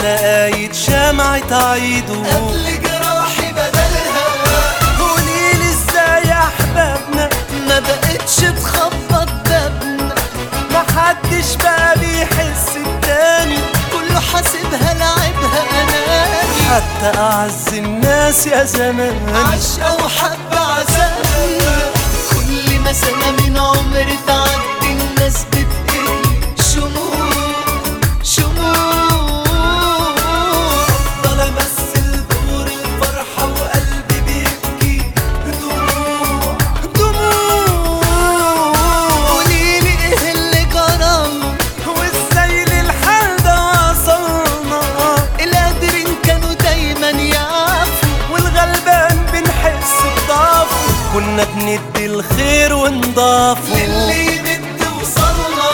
أنا قايد شمعة عيده قبل جراحي بدلها قوليلي إزاي يا أحبابنا؟ ما بقتش تخبط بابنا محدش بقى بيحس التاني. كله حاسبها لعبها أناني. حتى أعز الناس يا زمان. عشقة وحب عذابنا كنا بندي الخير ونضافه. للي يمد وصلنا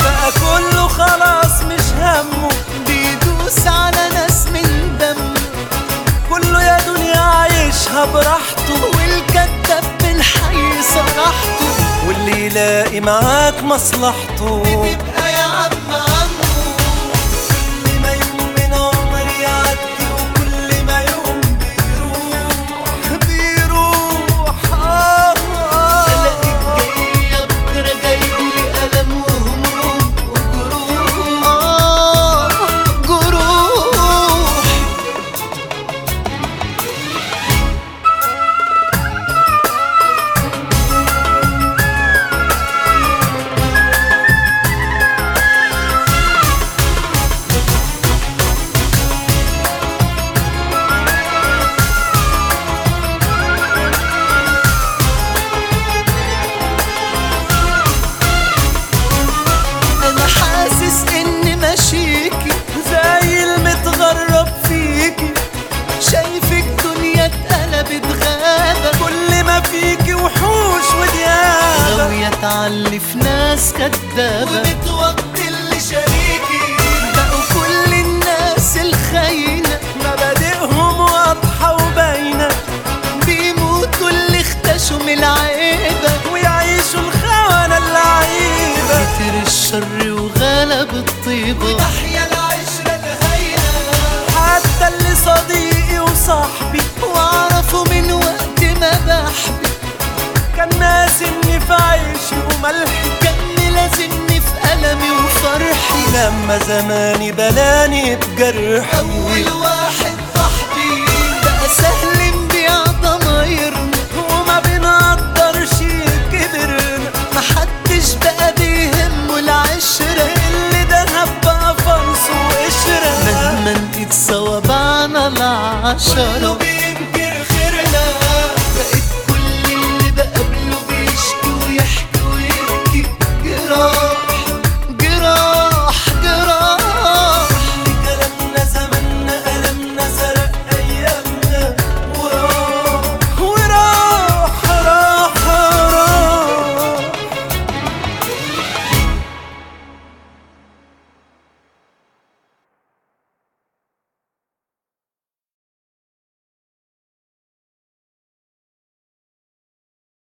بقى كله خلاص مش همه. بيدوس على ناس من دم كله يا دنيا عايشها براحته. والكذاب من حي صراحته واللي يلاقي معاك مصلحته. وديابة غاوية تعلف ناس كدابة وبتوطي اللي شريكي. بقوا كل الناس الخاينة. مبادئهم واضحة وباينة. بيموتوا اللي اختشوا من العيبة. ويعيشوا الخونة اللعيبة. كتر الشر وغلب الطيبة. وتحيا وملحي كأن لازمني في ألمي وفرحي. لما زماني بلاني بجرحي. أول واحد صاحبي. بقى سهل نبيع ضمايرنا وما بنقدرش كبرنا محدش بقى بيهمه العشرة. اللي دهب بقى فرص وقشرة. مهما نقيت سوا بعنا العشرة.